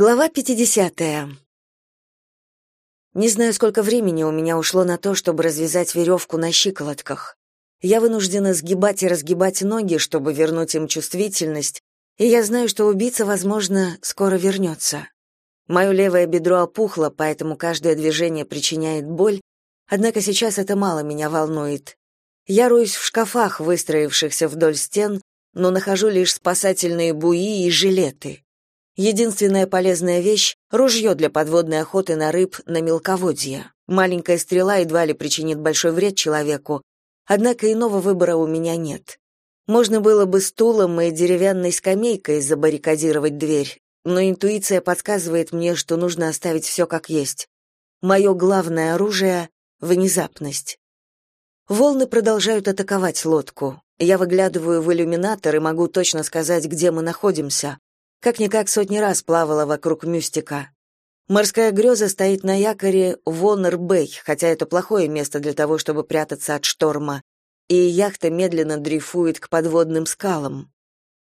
Глава 50. Не знаю, сколько времени у меня ушло на то, чтобы развязать веревку на щиколотках. Я вынуждена сгибать и разгибать ноги, чтобы вернуть им чувствительность, и я знаю, что убийца, возможно, скоро вернется. Мое левое бедро опухло, поэтому каждое движение причиняет боль, однако сейчас это мало меня волнует. Я роюсь в шкафах, выстроившихся вдоль стен, но нахожу лишь спасательные буи и жилеты. Единственная полезная вещь — ружье для подводной охоты на рыб на мелководье. Маленькая стрела едва ли причинит большой вред человеку, однако иного выбора у меня нет. Можно было бы стулом и деревянной скамейкой забаррикадировать дверь, но интуиция подсказывает мне, что нужно оставить все как есть. Мое главное оружие — внезапность. Волны продолжают атаковать лодку. Я выглядываю в иллюминатор и могу точно сказать, где мы находимся. Как-никак сотни раз плавала вокруг Мюстика. Морская греза стоит на якоре Вонер-Бэй, хотя это плохое место для того, чтобы прятаться от шторма, и яхта медленно дрейфует к подводным скалам.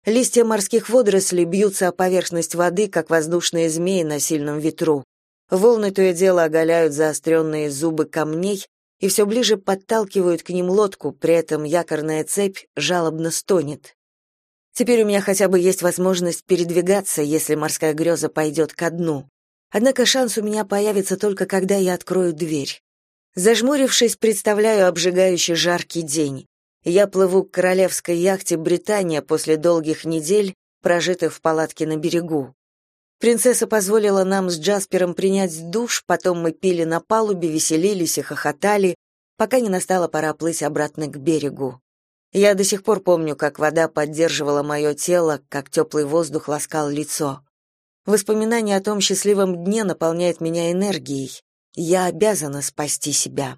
Листья морских водорослей бьются о поверхность воды, как воздушные змеи на сильном ветру. Волны то и дело оголяют заостренные зубы камней и все ближе подталкивают к ним лодку, при этом якорная цепь жалобно стонет. Теперь у меня хотя бы есть возможность передвигаться, если морская греза пойдет ко дну. Однако шанс у меня появится только когда я открою дверь. Зажмурившись, представляю обжигающий жаркий день. Я плыву к королевской яхте «Британия» после долгих недель, прожитых в палатке на берегу. Принцесса позволила нам с Джаспером принять душ, потом мы пили на палубе, веселились и хохотали, пока не настала пора плыть обратно к берегу. Я до сих пор помню, как вода поддерживала мое тело, как теплый воздух ласкал лицо. Воспоминание о том счастливом дне наполняет меня энергией. Я обязана спасти себя.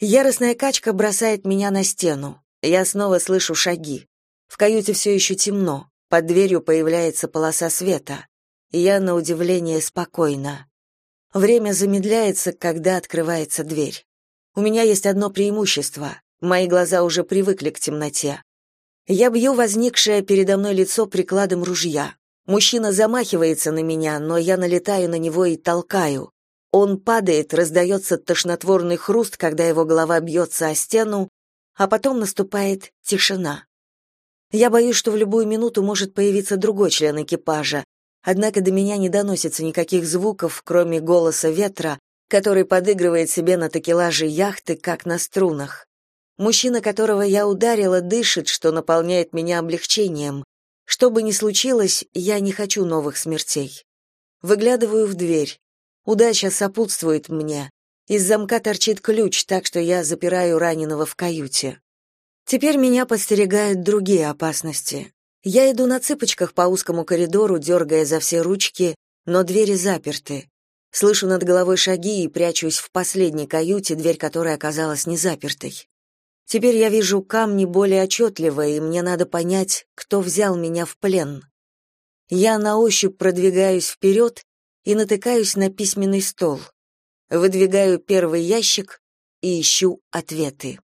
Яростная качка бросает меня на стену. Я снова слышу шаги. В каюте все еще темно. Под дверью появляется полоса света. Я, на удивление, спокойна. Время замедляется, когда открывается дверь. У меня есть одно преимущество. Мои глаза уже привыкли к темноте. Я бью возникшее передо мной лицо прикладом ружья. Мужчина замахивается на меня, но я налетаю на него и толкаю. Он падает, раздается тошнотворный хруст, когда его голова бьется о стену, а потом наступает тишина. Я боюсь, что в любую минуту может появиться другой член экипажа, однако до меня не доносится никаких звуков, кроме голоса ветра, который подыгрывает себе на такелаже яхты, как на струнах. Мужчина, которого я ударила, дышит, что наполняет меня облегчением. Что бы ни случилось, я не хочу новых смертей. Выглядываю в дверь. Удача сопутствует мне. Из замка торчит ключ, так что я запираю раненого в каюте. Теперь меня подстерегают другие опасности. Я иду на цыпочках по узкому коридору, дергая за все ручки, но двери заперты. Слышу над головой шаги и прячусь в последней каюте, дверь которой оказалась не запертой. Теперь я вижу камни более отчетливо, и мне надо понять, кто взял меня в плен. Я на ощупь продвигаюсь вперед и натыкаюсь на письменный стол. Выдвигаю первый ящик и ищу ответы.